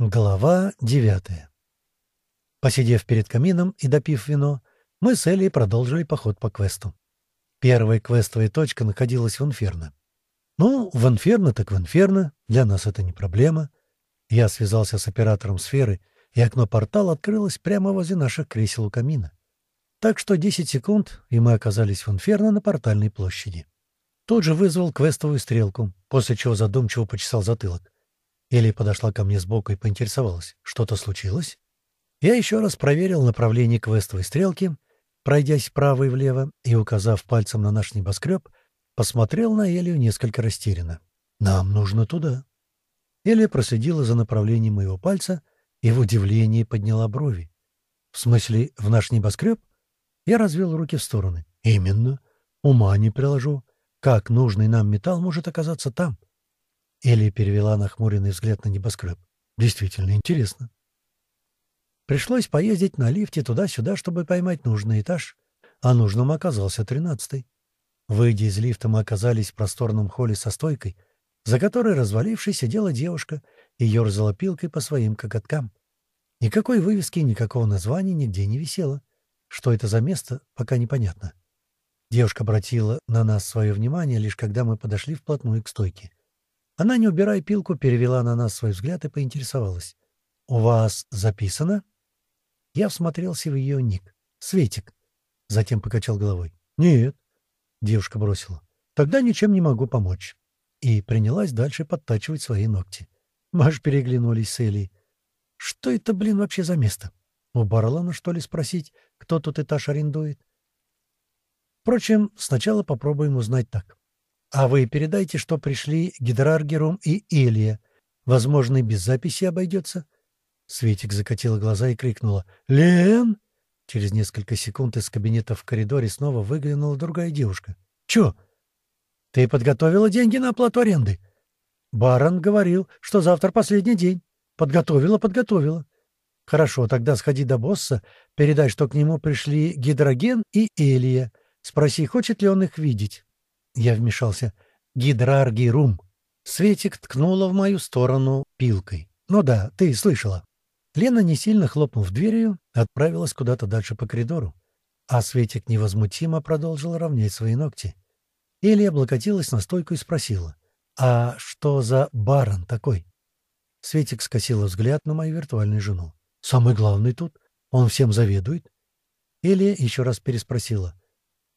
Глава девятая. Посидев перед камином и допив вино, мы с Элей продолжили поход по квесту. Первая квестовая точка находилась в Инферно. Ну, в Инферно так в Инферно, для нас это не проблема. Я связался с оператором сферы, и окно портала открылось прямо возле наших кресел у камина. Так что 10 секунд, и мы оказались в Инферно на портальной площади. Тут же вызвал квестовую стрелку, после чего задумчиво почесал затылок. Элли подошла ко мне сбоку и поинтересовалась, что-то случилось? Я еще раз проверил направление квестовой стрелки, пройдясь вправо и влево и указав пальцем на наш небоскреб, посмотрел на Элию несколько растерянно. «Нам нужно туда». Элия проследила за направлением моего пальца и в удивлении подняла брови. «В смысле, в наш небоскреб?» Я развел руки в стороны. «Именно. Ума не приложу. Как нужный нам металл может оказаться там?» Элли перевела нахмуренный взгляд на небоскреб. «Действительно интересно». Пришлось поездить на лифте туда-сюда, чтобы поймать нужный этаж, а нужным оказался тринадцатый. Выйдя из лифта, мы оказались в просторном холле со стойкой, за которой, развалившись, сидела девушка и ерзала пилкой по своим коготкам. Никакой вывески, никакого названия нигде не висело. Что это за место, пока непонятно. Девушка обратила на нас свое внимание, лишь когда мы подошли вплотную к стойке. Она, не убирая пилку, перевела на нас свой взгляд и поинтересовалась. «У вас записано?» Я всмотрелся в ее ник. «Светик». Затем покачал головой. «Нет». Девушка бросила. «Тогда ничем не могу помочь». И принялась дальше подтачивать свои ногти. Маш переглянулись с Элей. «Что это, блин, вообще за место? У Барлана, что ли, спросить, кто тут этаж арендует?» Впрочем, сначала попробуем узнать так. А вы передайте, что пришли Гидраргерум и Элия. Возможно, и без записи обойдется. Светик закатила глаза и крикнула «Лен!». Через несколько секунд из кабинета в коридоре снова выглянула другая девушка. «Чё? Ты подготовила деньги на оплату аренды?» «Барон говорил, что завтра последний день. Подготовила, подготовила». «Хорошо, тогда сходи до босса, передай, что к нему пришли Гидроген и Элия. Спроси, хочет ли он их видеть». Я вмешался. «Гидраргирум». Светик ткнула в мою сторону пилкой. «Ну да, ты слышала». Лена, не сильно хлопнув дверью, отправилась куда-то дальше по коридору. А Светик невозмутимо продолжил равнять свои ногти. Элия облокотилась на стойку и спросила. «А что за барон такой?» Светик скосила взгляд на мою виртуальную жену. «Самый главный тут. Он всем заведует». Элия еще раз переспросила.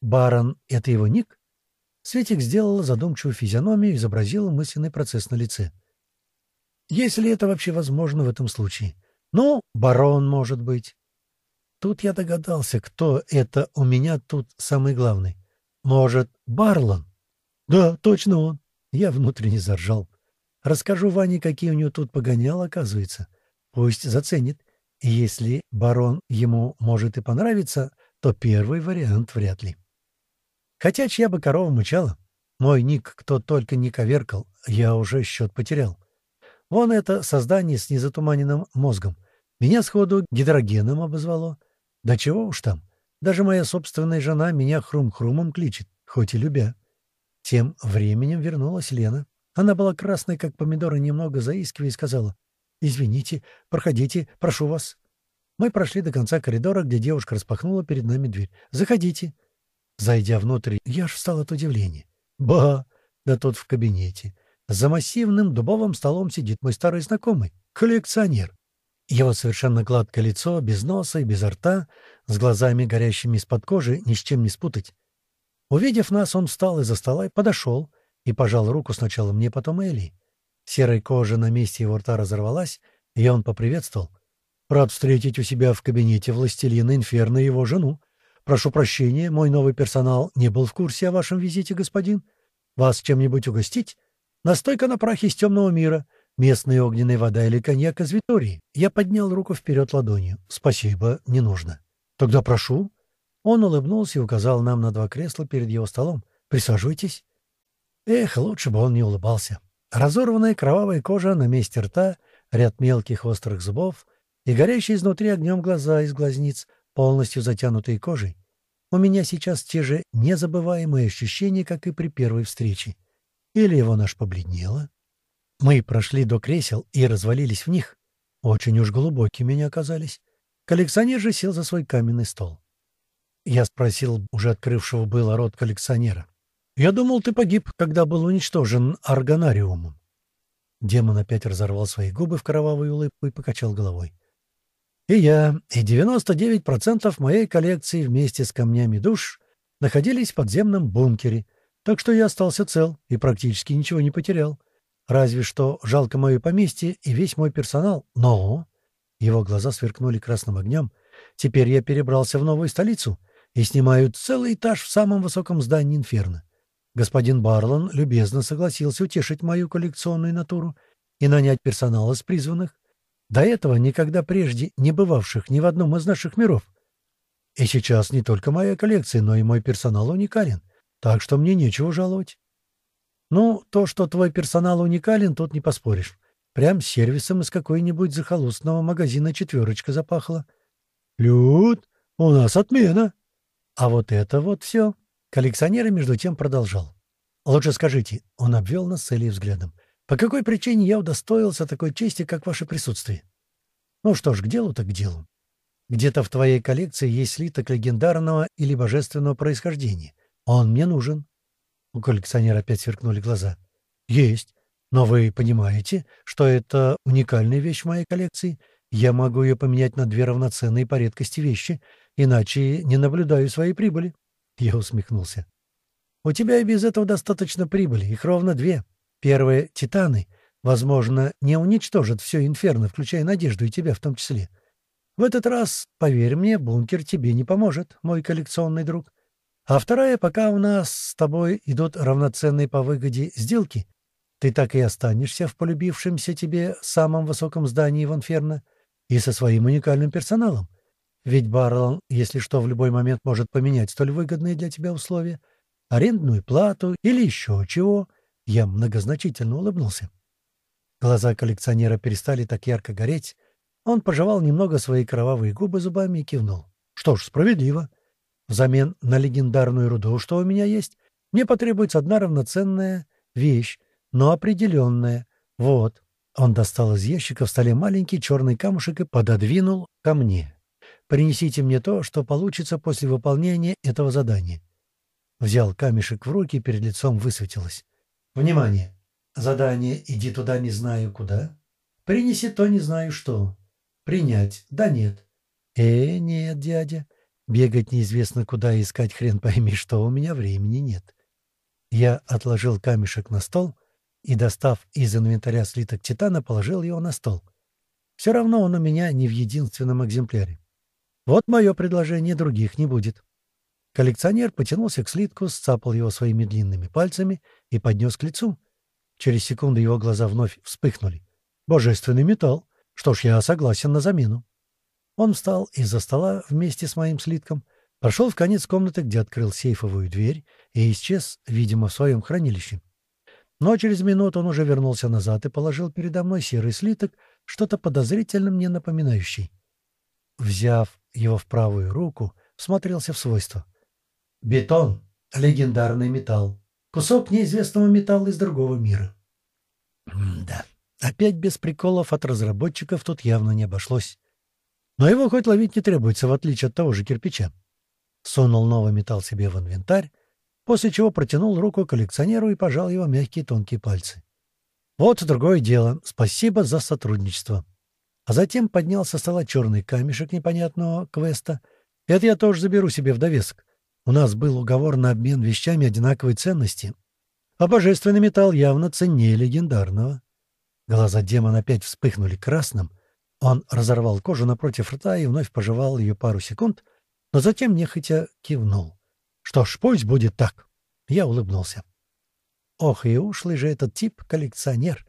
«Барон — это его ник?» Светик сделала задумчивую физиономию и изобразила мысленный процесс на лице. «Если это вообще возможно в этом случае? Ну, барон, может быть». Тут я догадался, кто это у меня тут самый главный. Может, Барлон? Да, точно он. Я внутренне заржал. Расскажу Ване, какие у него тут погонял, оказывается. Пусть заценит. Если барон ему может и понравиться, то первый вариант вряд ли. Хотя чья бы корова мычала? Мой ник кто только не коверкал, я уже счет потерял. Вон это создание с незатуманенным мозгом. Меня сходу гидрогеном обозвало. Да чего уж там. Даже моя собственная жена меня хрум-хрумом кличет, хоть и любя. Тем временем вернулась Лена. Она была красной, как помидоры, немного заискивая, и сказала, «Извините, проходите, прошу вас». Мы прошли до конца коридора, где девушка распахнула перед нами дверь. «Заходите». Зайдя внутрь, я аж встал от удивления. Ба! Да тут в кабинете. За массивным дубовым столом сидит мой старый знакомый, коллекционер. Его совершенно гладкое лицо, без носа и без рта, с глазами, горящими из-под кожи, ни с чем не спутать. Увидев нас, он встал из-за стола и подошел, и пожал руку сначала мне, потом Элли. Серая кожа на месте его рта разорвалась, и он поприветствовал. «Рад встретить у себя в кабинете властелина Инферно и его жену. «Прошу прощения, мой новый персонал не был в курсе о вашем визите, господин. Вас чем-нибудь угостить? Настойка на прахе из темного мира, местная огненная вода или коньяк из Витории». Я поднял руку вперед ладонью. «Спасибо, не нужно». «Тогда прошу». Он улыбнулся и указал нам на два кресла перед его столом. «Присаживайтесь». Эх, лучше бы он не улыбался. Разорванная кровавая кожа на месте рта, ряд мелких острых зубов и горящие изнутри огнем глаза из глазниц — полностью затянутые кожей, у меня сейчас те же незабываемые ощущения, как и при первой встрече. Или его наш побледнело. Мы прошли до кресел и развалились в них. Очень уж глубокими они оказались. Коллекционер же сел за свой каменный стол. Я спросил уже открывшего было рот коллекционера. «Я думал, ты погиб, когда был уничтожен органариумом». Демон опять разорвал свои губы в кровавую улыбку и покачал головой. «И я, и 99% моей коллекции вместе с камнями душ находились в подземном бункере, так что я остался цел и практически ничего не потерял. Разве что жалко мое поместье и весь мой персонал. Но...» Его глаза сверкнули красным огнем. «Теперь я перебрался в новую столицу и снимаю целый этаж в самом высоком здании Инферно. Господин Барлан любезно согласился утешить мою коллекционную натуру и нанять персонал из призванных, до этого никогда прежде не бывавших ни в одном из наших миров. И сейчас не только моя коллекция, но и мой персонал уникален, так что мне нечего жаловать. Ну, то, что твой персонал уникален, тут не поспоришь. Прям сервисом из какой-нибудь захолустного магазина четверочка запахло. «Люд, у нас отмена!» А вот это вот все Коллекционер между тем продолжал. «Лучше скажите», — он обвел нас с Элей взглядом, «по какой причине я удостоился такой чести, как ваше присутствие?» «Ну что ж, к делу так к делу. Где-то в твоей коллекции есть слиток легендарного или божественного происхождения. Он мне нужен». У коллекционера опять сверкнули глаза. «Есть. Но вы понимаете, что это уникальная вещь в моей коллекции. Я могу ее поменять на две равноценные по редкости вещи, иначе не наблюдаю своей прибыли». Я усмехнулся. «У тебя и без этого достаточно прибыли, их ровно две. Первые — титаны. Возможно, не уничтожат все инферно, включая надежду и тебя в том числе. В этот раз, поверь мне, бункер тебе не поможет, мой коллекционный друг. А вторая, пока у нас с тобой идут равноценные по выгоде сделки, ты так и останешься в полюбившемся тебе самом высоком здании в Инферно и со своим уникальным персоналом. Ведь Барлон, если что, в любой момент может поменять столь выгодные для тебя условия. Арендную плату или еще чего. Я многозначительно улыбнулся. Глаза коллекционера перестали так ярко гореть. Он пожевал немного свои кровавые губы зубами и кивнул. Что ж, справедливо. Взамен на легендарную руду, что у меня есть, мне потребуется одна равноценная вещь, но определенная. Вот. Он достал из ящика в столе маленький черный камушек и пододвинул ко мне. Принесите мне то, что получится после выполнения этого задания». Взял камешек в руки, перед лицом высветилось. «Внимание! Задание «Иди туда, не знаю куда». Принеси то, не знаю что. Принять. Да нет. Э, нет, дядя. Бегать неизвестно куда и искать хрен пойми, что у меня времени нет. Я отложил камешек на стол и, достав из инвентаря слиток титана, положил его на стол. Все равно он у меня не в единственном экземпляре. Вот мое предложение, других не будет. Коллекционер потянулся к слитку, сцапал его своими длинными пальцами и поднес к лицу. Через секунду его глаза вновь вспыхнули. «Божественный металл! Что ж, я согласен на замену». Он встал из-за стола вместе с моим слитком, прошел в конец комнаты, где открыл сейфовую дверь и исчез, видимо, в своем хранилище. Но через минуту он уже вернулся назад и положил передо мной серый слиток, что-то подозрительно мне напоминающий. Взяв его в правую руку, всмотрелся в свойства. Бетон — легендарный металл. Кусок неизвестного металла из другого мира. М да, опять без приколов от разработчиков тут явно не обошлось. Но его хоть ловить не требуется, в отличие от того же кирпича. Сунул новый металл себе в инвентарь, после чего протянул руку коллекционеру и пожал его мягкие тонкие пальцы. Вот другое дело. Спасибо за сотрудничество. А затем поднял со стола черный камешек непонятного квеста. Это я тоже заберу себе в довесок. У нас был уговор на обмен вещами одинаковой ценности. А божественный металл явно ценнее легендарного. Глаза демона опять вспыхнули красным. Он разорвал кожу напротив рта и вновь пожевал ее пару секунд, но затем нехотя кивнул. «Что ж, пусть будет так». Я улыбнулся. Ох, и ушлый же этот тип коллекционер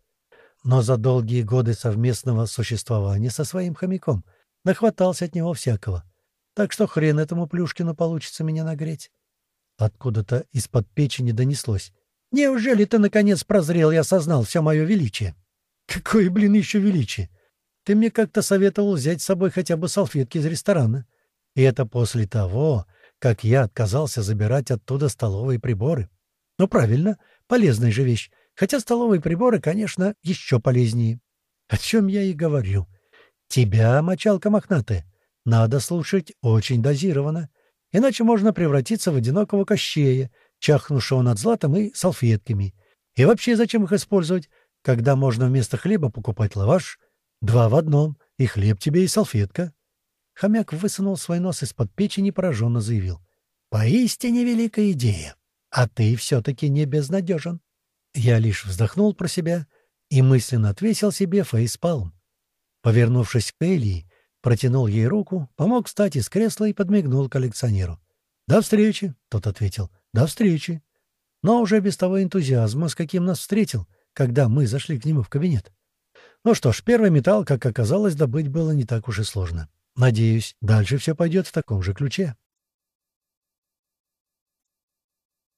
но за долгие годы совместного существования со своим хомяком нахватался от него всякого. Так что хрен этому Плюшкину получится меня нагреть. Откуда-то из-под печени донеслось. «Неужели ты, наконец, прозрел и осознал все мое величие?» «Какое, блин, еще величие? Ты мне как-то советовал взять с собой хотя бы салфетки из ресторана. И это после того, как я отказался забирать оттуда столовые приборы. Ну, правильно, полезная же вещь. Хотя столовые приборы, конечно, еще полезнее. О чем я и говорю. Тебя, мочалка мохнатая, надо слушать очень дозированно, иначе можно превратиться в одинокого кощея, чахнувшего над златом и салфетками. И вообще зачем их использовать, когда можно вместо хлеба покупать лаваш? Два в одном, и хлеб тебе, и салфетка. Хомяк высунул свой нос из-под печени и пораженно заявил. «Поистине великая идея, а ты все-таки не безнадежен». Я лишь вздохнул про себя и мысленно отвесил себе фейспалм. Повернувшись к Элии, протянул ей руку, помог встать из кресла и подмигнул коллекционеру. «До встречи!» — тот ответил. «До встречи!» Но уже без того энтузиазма, с каким нас встретил, когда мы зашли к нему в кабинет. Ну что ж, первый металл, как оказалось, добыть было не так уж и сложно. Надеюсь, дальше все пойдет в таком же ключе.